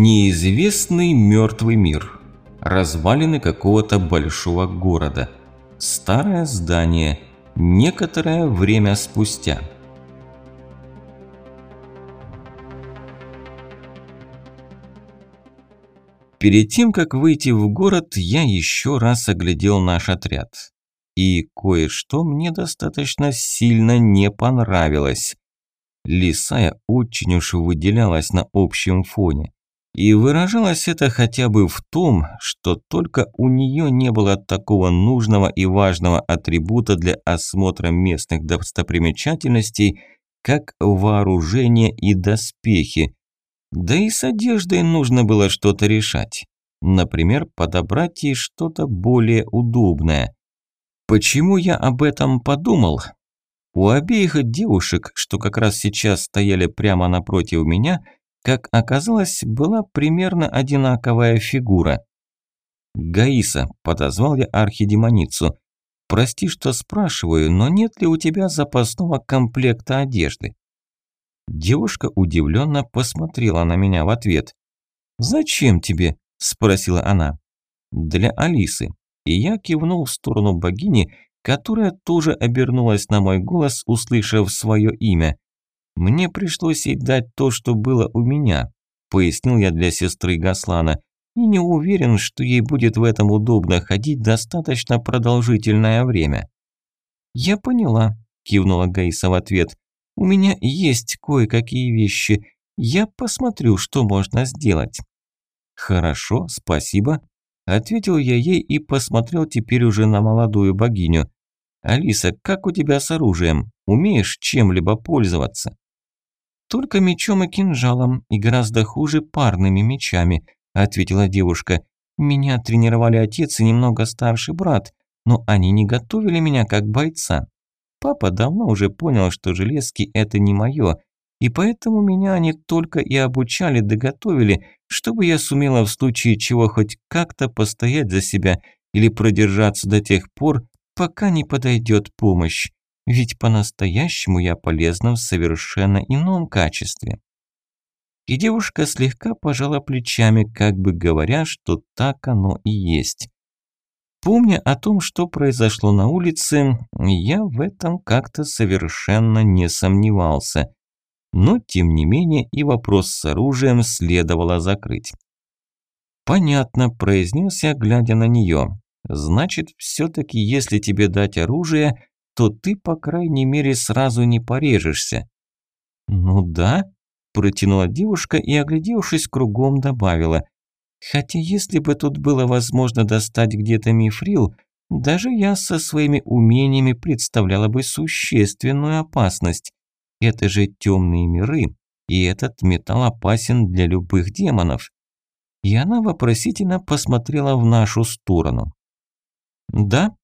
Неизвестный мертвый мир. Развалины какого-то большого города. Старое здание. Некоторое время спустя. Перед тем, как выйти в город, я еще раз оглядел наш отряд. И кое-что мне достаточно сильно не понравилось. Лисая очень уж выделялась на общем фоне. И выражалось это хотя бы в том, что только у нее не было такого нужного и важного атрибута для осмотра местных достопримечательностей, как вооружение и доспехи. Да и с одеждой нужно было что-то решать. Например, подобрать ей что-то более удобное. Почему я об этом подумал? У обеих девушек, что как раз сейчас стояли прямо напротив меня – как оказалось, была примерно одинаковая фигура. «Гаиса», – подозвал я архидемоницу, – «прости, что спрашиваю, но нет ли у тебя запасного комплекта одежды?» Девушка удивленно посмотрела на меня в ответ. «Зачем тебе?» – спросила она. «Для Алисы». И я кивнул в сторону богини, которая тоже обернулась на мой голос, услышав свое имя. Мне пришлось ей дать то, что было у меня, пояснил я для сестры Гаслана, и не уверен, что ей будет в этом удобно ходить достаточно продолжительное время. Я поняла, кивнула Гаиса в ответ. У меня есть кое-какие вещи. Я посмотрю, что можно сделать. Хорошо, спасибо, ответил я ей и посмотрел теперь уже на молодую богиню. Алиса, как у тебя с оружием? Умеешь чем-либо пользоваться? «Только мечом и кинжалом, и гораздо хуже парными мечами», – ответила девушка. «Меня тренировали отец и немного старший брат, но они не готовили меня как бойца. Папа давно уже понял, что железки – это не мое, и поэтому меня они только и обучали да готовили, чтобы я сумела в случае чего хоть как-то постоять за себя или продержаться до тех пор, пока не подойдет помощь. Ведь по-настоящему я полезна в совершенно ином качестве. И девушка слегка пожала плечами, как бы говоря, что так оно и есть. Помня о том, что произошло на улице, я в этом как-то совершенно не сомневался. Но, тем не менее, и вопрос с оружием следовало закрыть. «Понятно», – произнес я, глядя на нее. «Значит, все-таки, если тебе дать оружие, то ты, по крайней мере, сразу не порежешься». «Ну да», – протянула девушка и, оглядевшись кругом, добавила. «Хотя если бы тут было возможно достать где-то мифрил, даже я со своими умениями представляла бы существенную опасность. Это же темные миры, и этот металл опасен для любых демонов». И она вопросительно посмотрела в нашу сторону. «Да,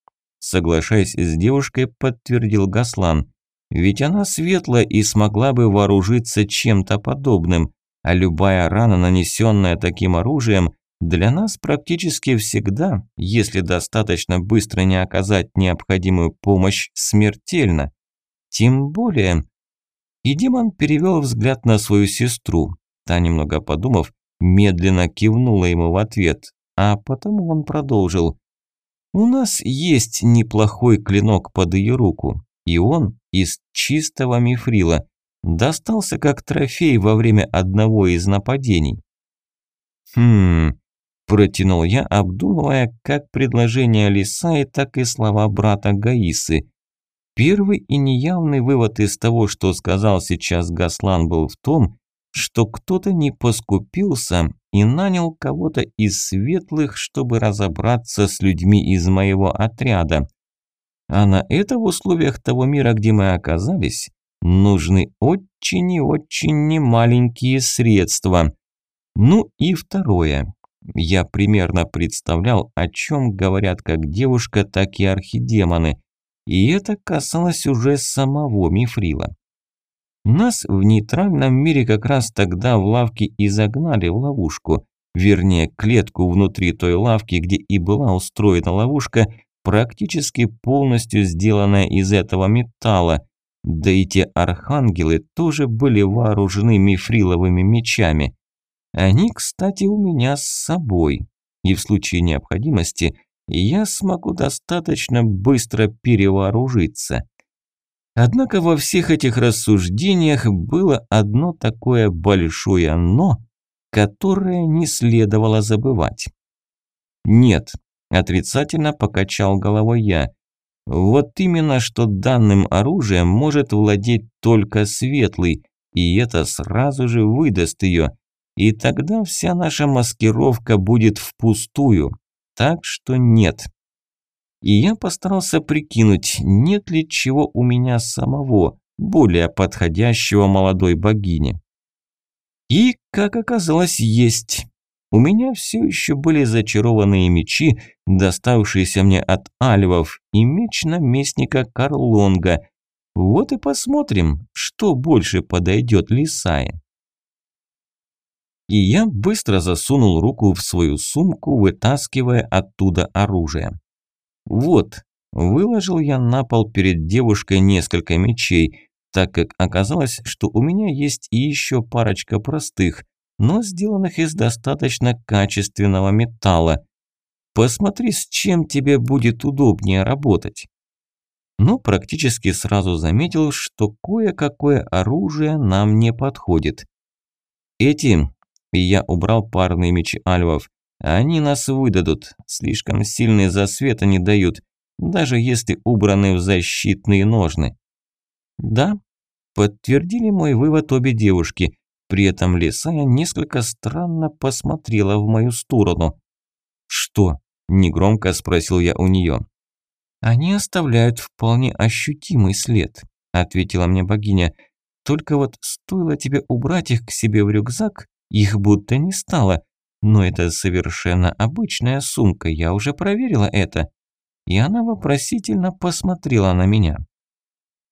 соглашаясь с девушкой, подтвердил Гаслан. Ведь она светлая и смогла бы вооружиться чем-то подобным, а любая рана, нанесенная таким оружием, для нас практически всегда, если достаточно быстро не оказать необходимую помощь, смертельно. Тем более... И демон перевел взгляд на свою сестру. Та, немного подумав, медленно кивнула ему в ответ, а потому он продолжил. У нас есть неплохой клинок под ее руку, и он из чистого мифрила. Достался как трофей во время одного из нападений. Хм, протянул я, обдумывая как предложение Лисаи, так и слова брата Гаисы. Первый и неявный вывод из того, что сказал сейчас Гаслан, был в том, что кто-то не поскупился и нанял кого-то из светлых, чтобы разобраться с людьми из моего отряда. А на это в условиях того мира, где мы оказались, нужны очень и очень немаленькие средства. Ну и второе. Я примерно представлял, о чем говорят как девушка, так и архидемоны. И это касалось уже самого Мифрила. Нас в нейтральном мире как раз тогда в лавке и загнали в ловушку. Вернее, клетку внутри той лавки, где и была устроена ловушка, практически полностью сделанная из этого металла. Да и те архангелы тоже были вооружены мифриловыми мечами. Они, кстати, у меня с собой, и в случае необходимости я смогу достаточно быстро перевооружиться. Однако во всех этих рассуждениях было одно такое большое «но», которое не следовало забывать. «Нет», – отрицательно покачал головой я, – «вот именно что данным оружием может владеть только Светлый, и это сразу же выдаст ее, и тогда вся наша маскировка будет впустую, так что нет» и я постарался прикинуть, нет ли чего у меня самого, более подходящего молодой богине. И, как оказалось, есть. У меня все еще были зачарованные мечи, доставшиеся мне от альвов, и меч наместника Карлонга. Вот и посмотрим, что больше подойдет Лисае. И я быстро засунул руку в свою сумку, вытаскивая оттуда оружие. Вот, выложил я на пол перед девушкой несколько мечей, так как оказалось, что у меня есть и еще парочка простых, но сделанных из достаточно качественного металла. Посмотри, с чем тебе будет удобнее работать. Но практически сразу заметил, что кое-какое оружие нам не подходит. Эти, я убрал парные мечи альвов, они нас выдадут, слишком сильный засвет они дают, даже если убраны в защитные ножны. Да, подтвердили мой вывод обе девушки, при этом Лисая несколько странно посмотрела в мою сторону. «Что?» – негромко спросил я у нее. «Они оставляют вполне ощутимый след», – ответила мне богиня. «Только вот стоило тебе убрать их к себе в рюкзак, их будто не стало, но это совершенно обычная сумка, я уже проверила это. И она вопросительно посмотрела на меня.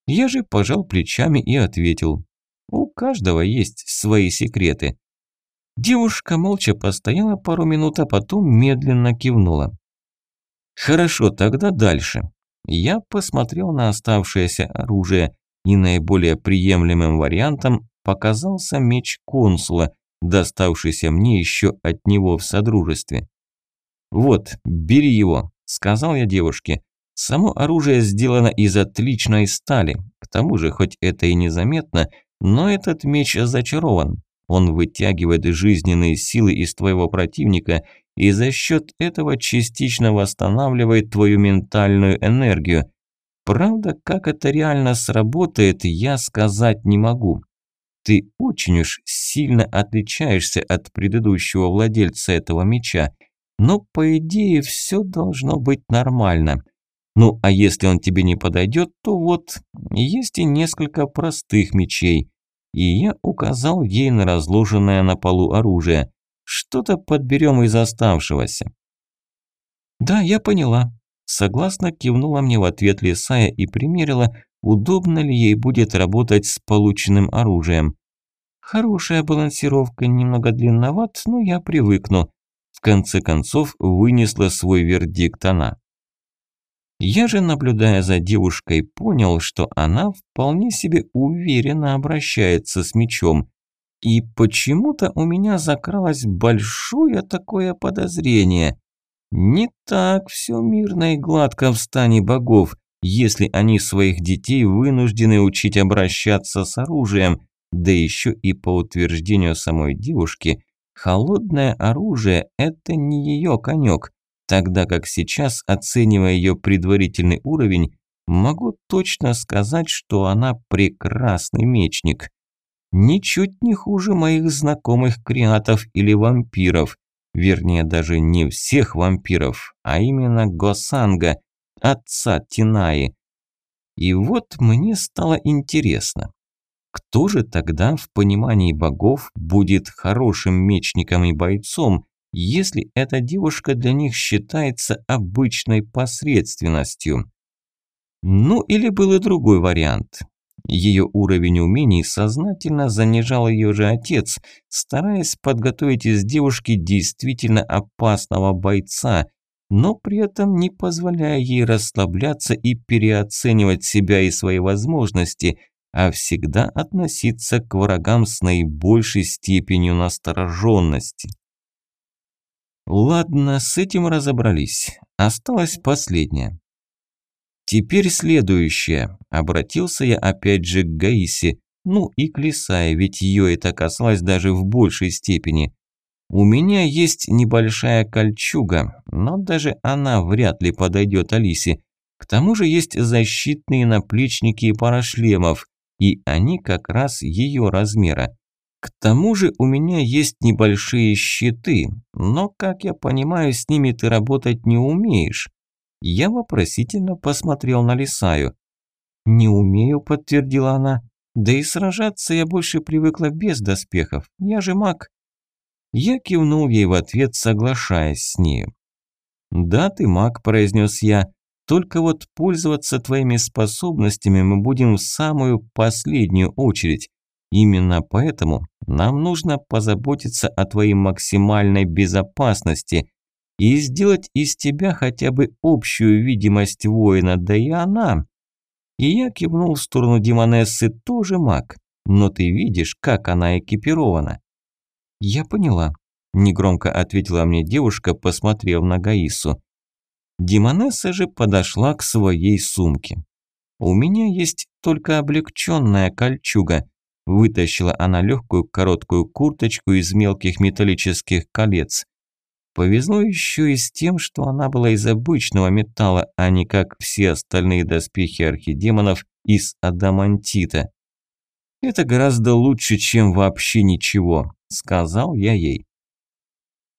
Я же пожал плечами и ответил. У каждого есть свои секреты. Девушка молча постояла пару минут, а потом медленно кивнула. Хорошо, тогда дальше. Я посмотрел на оставшееся оружие, и наиболее приемлемым вариантом показался меч консула, доставшийся мне еще от него в содружестве. «Вот, бери его», – сказал я девушке. «Само оружие сделано из отличной стали. К тому же, хоть это и незаметно, но этот меч зачарован. Он вытягивает жизненные силы из твоего противника и за счет этого частично восстанавливает твою ментальную энергию. Правда, как это реально сработает, я сказать не могу. Ты очень уж сильно отличаешься от предыдущего владельца этого меча, но по идее все должно быть нормально. Ну, а если он тебе не подойдет, то вот, есть и несколько простых мечей. И я указал ей на разложенное на полу оружие. Что-то подберем из оставшегося. Да, я поняла. Согласно кивнула мне в ответ Лисая и примерила, удобно ли ей будет работать с полученным оружием. Хорошая балансировка, немного длинноват, но я привыкну. В конце концов вынесла свой вердикт она. Я же, наблюдая за девушкой, понял, что она вполне себе уверенно обращается с мечом. И почему-то у меня закралось большое такое подозрение. Не так все мирно и гладко в стане богов, если они своих детей вынуждены учить обращаться с оружием, да еще и по утверждению самой девушки, холодное оружие – это не ее конек, тогда как сейчас, оценивая ее предварительный уровень, могу точно сказать, что она прекрасный мечник. Ничуть не хуже моих знакомых креатов или вампиров, вернее даже не всех вампиров, а именно Госанга, отца Тинаи. И вот мне стало интересно, кто же тогда в понимании богов будет хорошим мечником и бойцом, если эта девушка для них считается обычной посредственностью? Ну или был и другой вариант. Ее уровень умений сознательно занижал ее же отец, стараясь подготовить из девушки действительно опасного бойца, но при этом не позволяя ей расслабляться и переоценивать себя и свои возможности – а всегда относиться к врагам с наибольшей степенью настороженности. Ладно, с этим разобрались. Осталось последнее. Теперь следующее. Обратился я опять же к Гаисе, ну и к Лисае, ведь ее это касалось даже в большей степени. У меня есть небольшая кольчуга, но даже она вряд ли подойдет Алисе. К тому же есть защитные наплечники и пара шлемов, и они как раз ее размера. К тому же у меня есть небольшие щиты, но, как я понимаю, с ними ты работать не умеешь. Я вопросительно посмотрел на Лисаю. «Не умею», – подтвердила она. «Да и сражаться я больше привыкла без доспехов. Я же маг». Я кивнул ей в ответ, соглашаясь с нею. «Да, ты маг», – произнес я, – «только вот пользоваться твоими способностями мы будем в самую последнюю очередь. Именно поэтому нам нужно позаботиться о твоей максимальной безопасности и сделать из тебя хотя бы общую видимость воина, да и она». И я кивнул в сторону Димонессы, тоже маг, но ты видишь, как она экипирована. «Я поняла», – негромко ответила мне девушка, посмотрев на Гаису. Димонесса же подошла к своей сумке. «У меня есть только облегченная кольчуга», – вытащила она легкую короткую курточку из мелких металлических колец. Повезло еще и с тем, что она была из обычного металла, а не как все остальные доспехи архидемонов из адамантита. Это гораздо лучше, чем вообще ничего сказал я ей.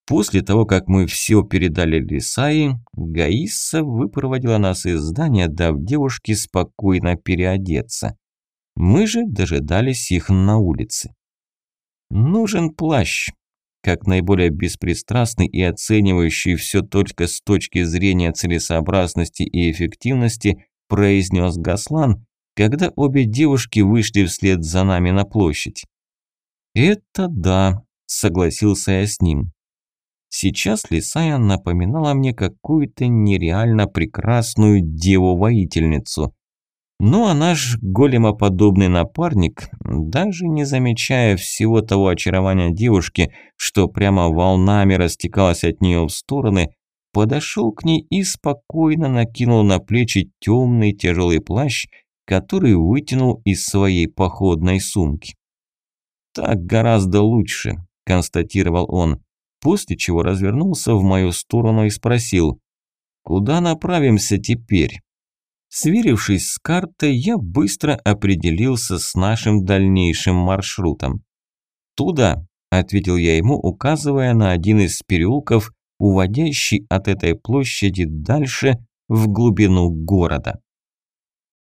После того, как мы все передали Лисаи, Гаиса выпроводила нас из здания, дав девушке спокойно переодеться. Мы же дожидались их на улице. Нужен плащ. Как наиболее беспристрастный и оценивающий все только с точки зрения целесообразности и эффективности, произнес Гаслан, когда обе девушки вышли вслед за нами на площадь. «Это да», – согласился я с ним. Сейчас Лисая напоминала мне какую-то нереально прекрасную деву-воительницу. Но а наш големоподобный напарник, даже не замечая всего того очарования девушки, что прямо волнами растекалось от нее в стороны, подошел к ней и спокойно накинул на плечи темный тяжелый плащ, который вытянул из своей походной сумки. «Так гораздо лучше», – констатировал он, после чего развернулся в мою сторону и спросил, «Куда направимся теперь?» Сверившись с картой, я быстро определился с нашим дальнейшим маршрутом. «Туда», – ответил я ему, указывая на один из переулков, уводящий от этой площади дальше в глубину города.